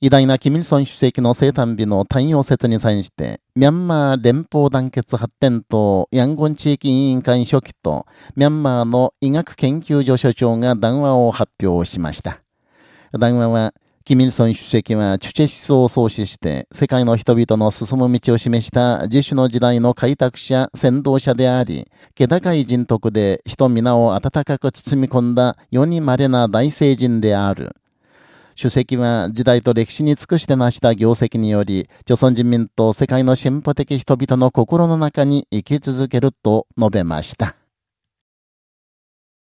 偉大なキミルソン主席の生誕日の太陽節に際して、ミャンマー連邦団結発展党ヤンゴン地域委員会書記と、ミャンマーの医学研究所所長が談話を発表しました。談話は、キミルソン主席はチュチェ思想を創始して、世界の人々の進む道を示した自主の時代の開拓者、先導者であり、気高い人徳で人皆を温かく包み込んだ世に稀な大聖人である。主席は時代と歴史に尽くして成した業績により、朝鮮人民と世界の進歩的人々の心の中に生き続けると述べました。